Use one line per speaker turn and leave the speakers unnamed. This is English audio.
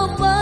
apa